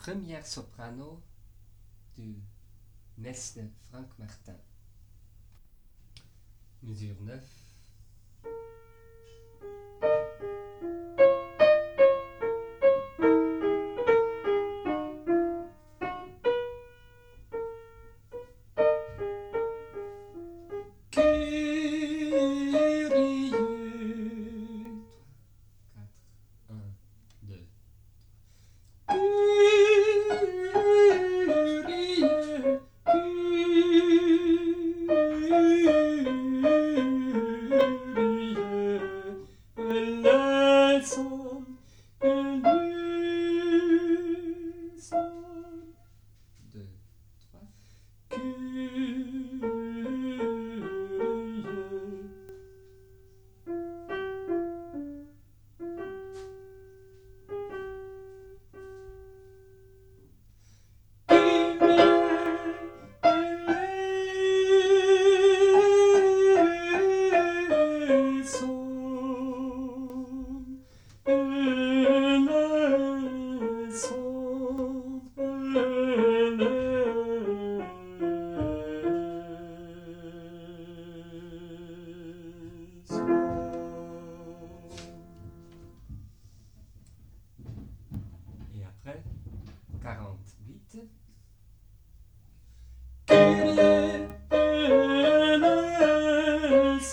première soprano du de Franck Martin. Mesure 9. you.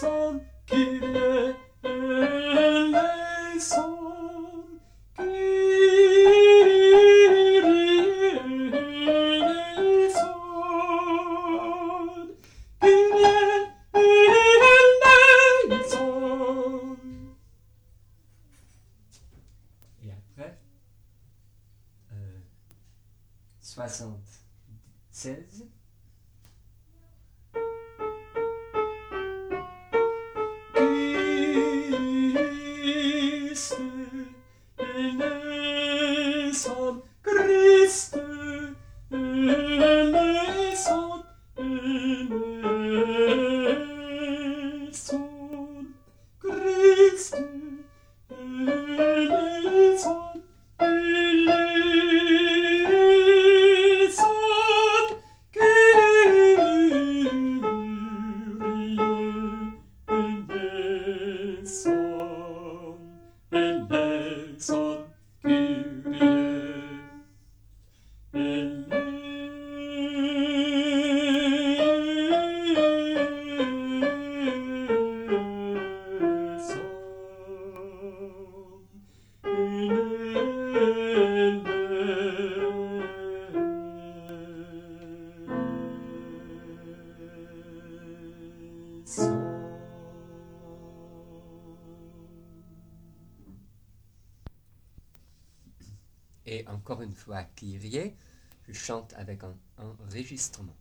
sun, give encore une fois Kyrie, je chante avec un enregistrement.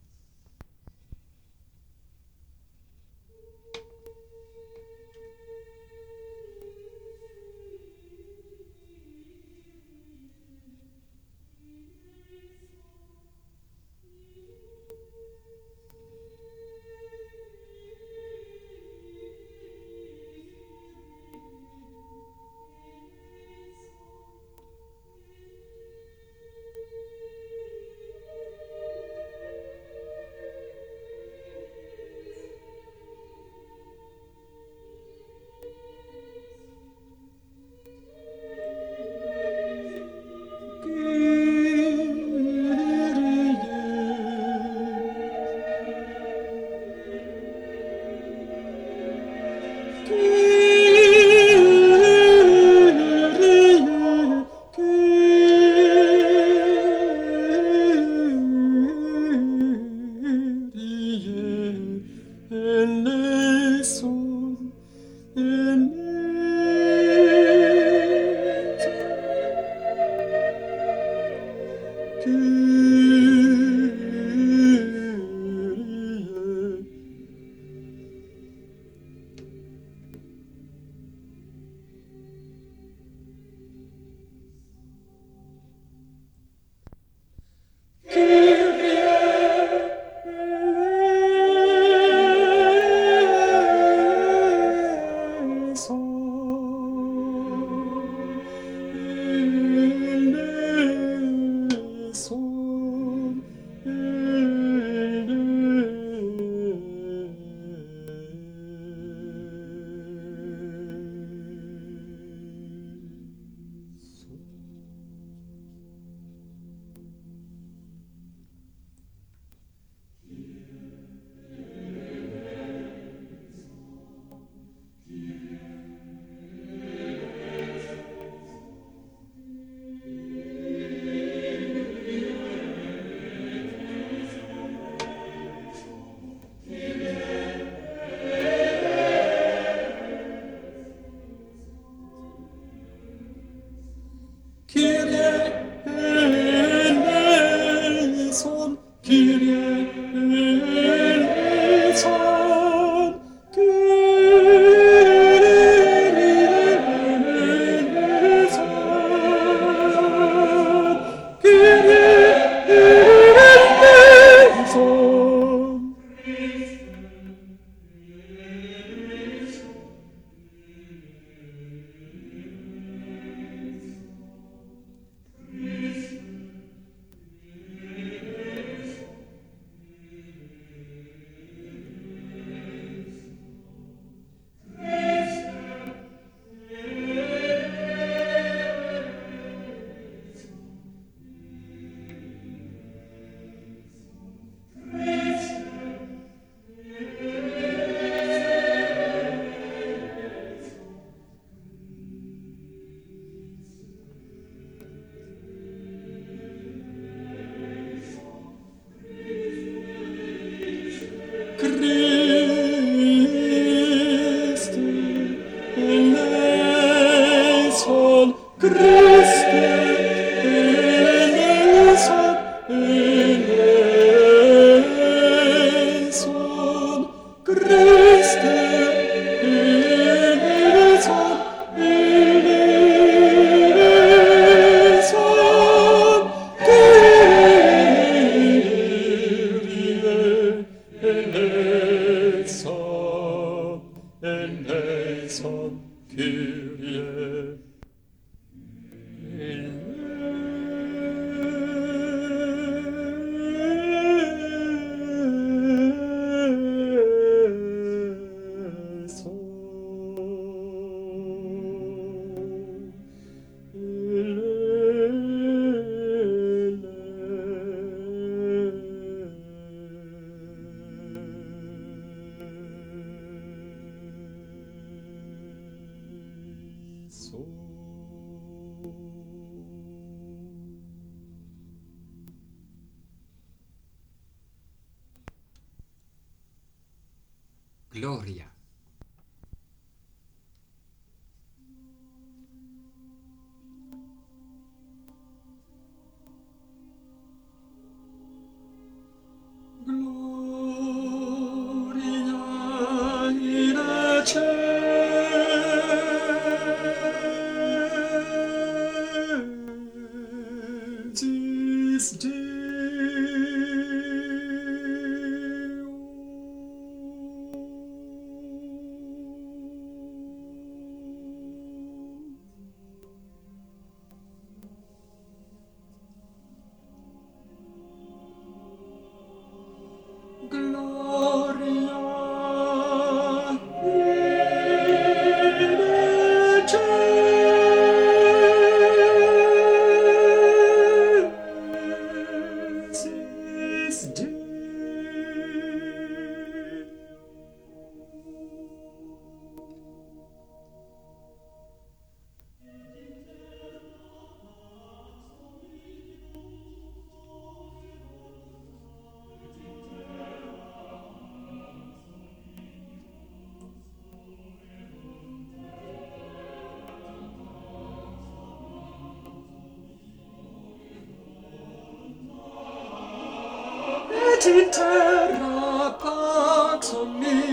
in terra pato omni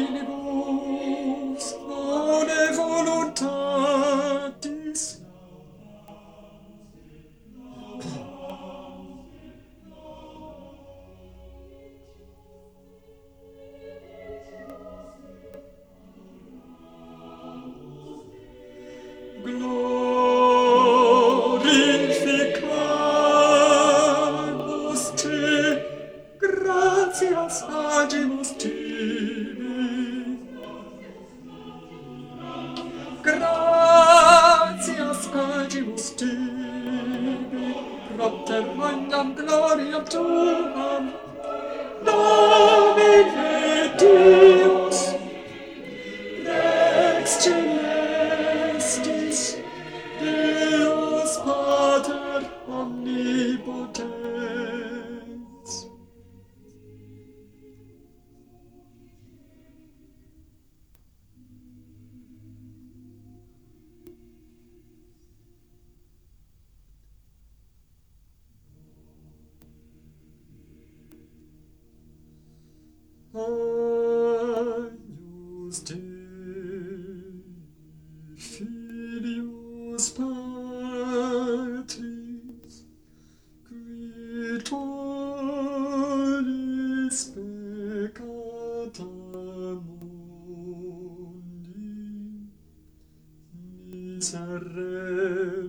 adorem miserere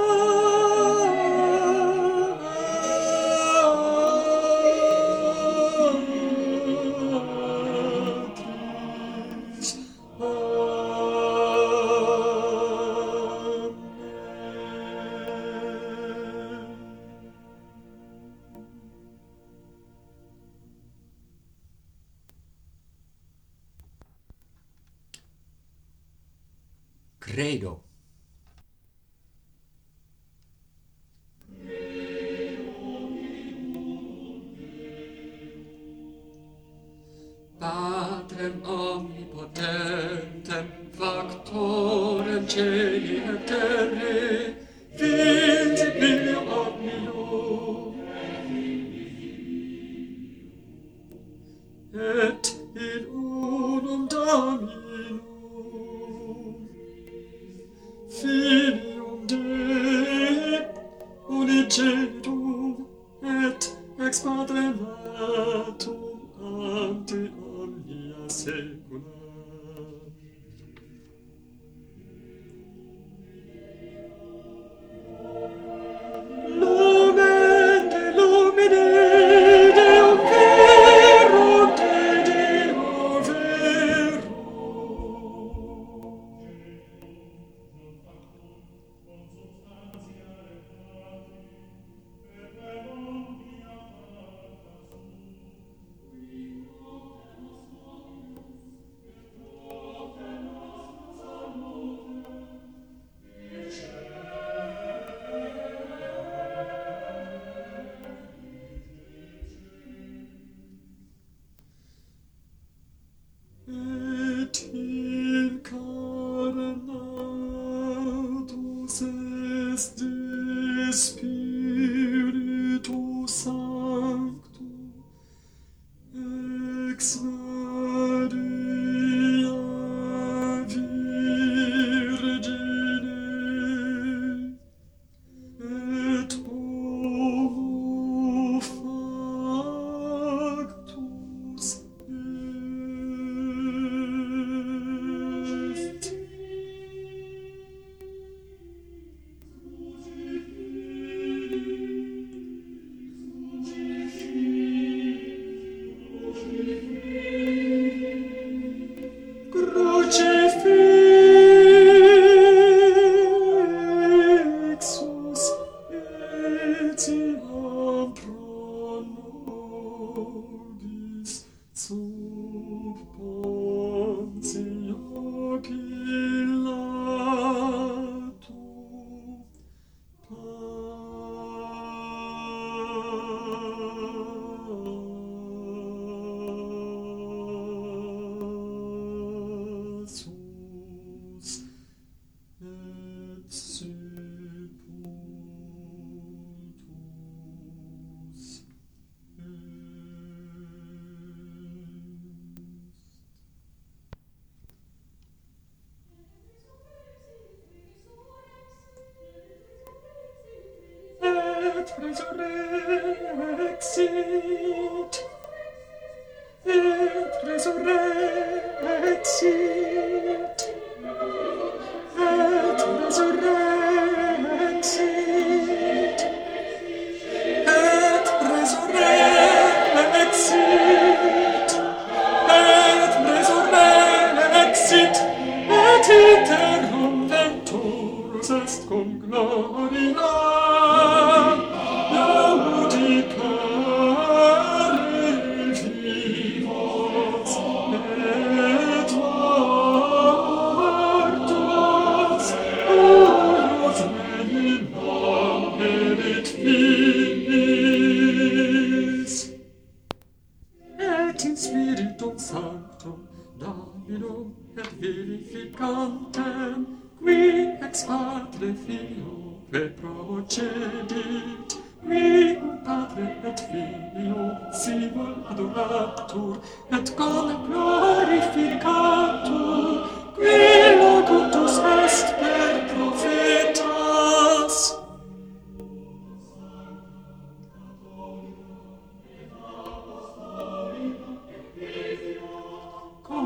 Nobody knows.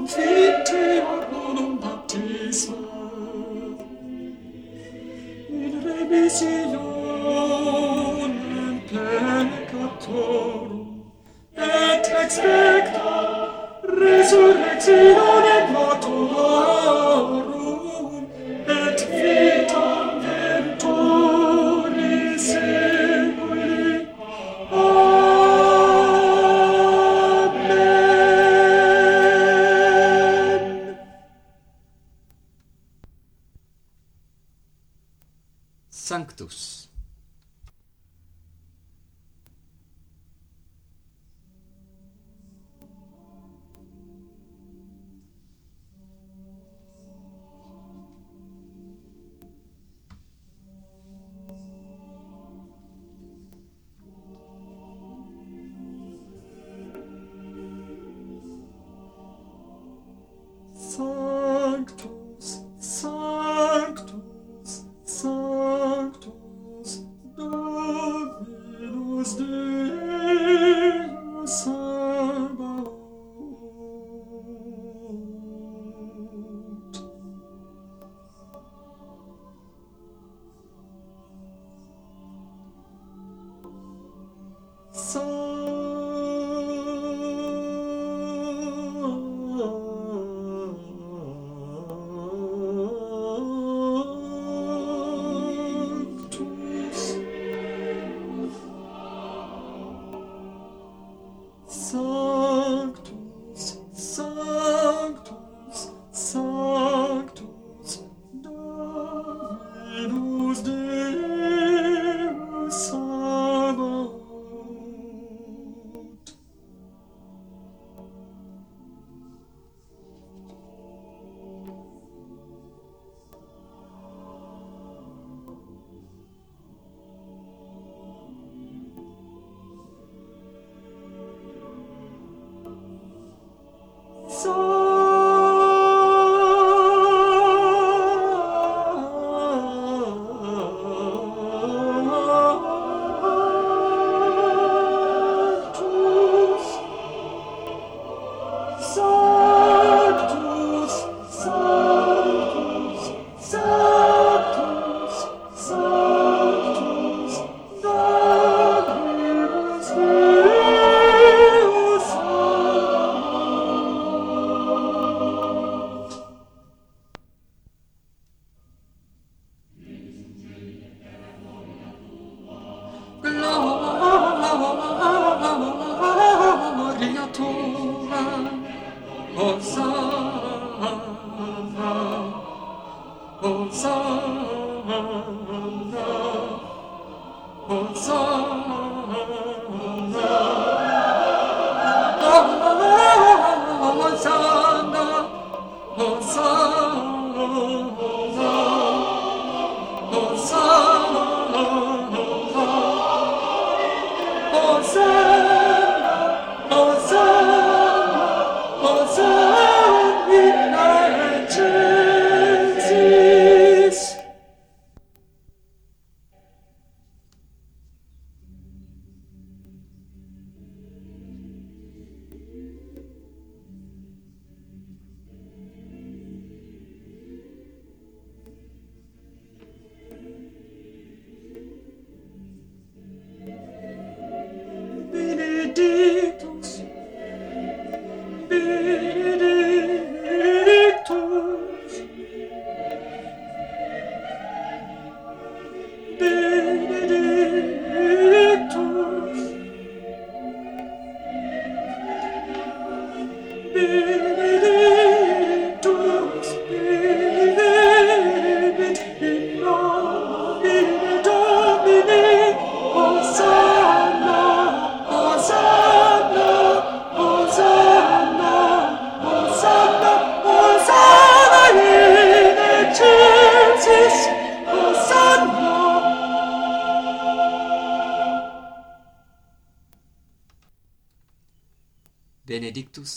to So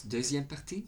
deuxième partie.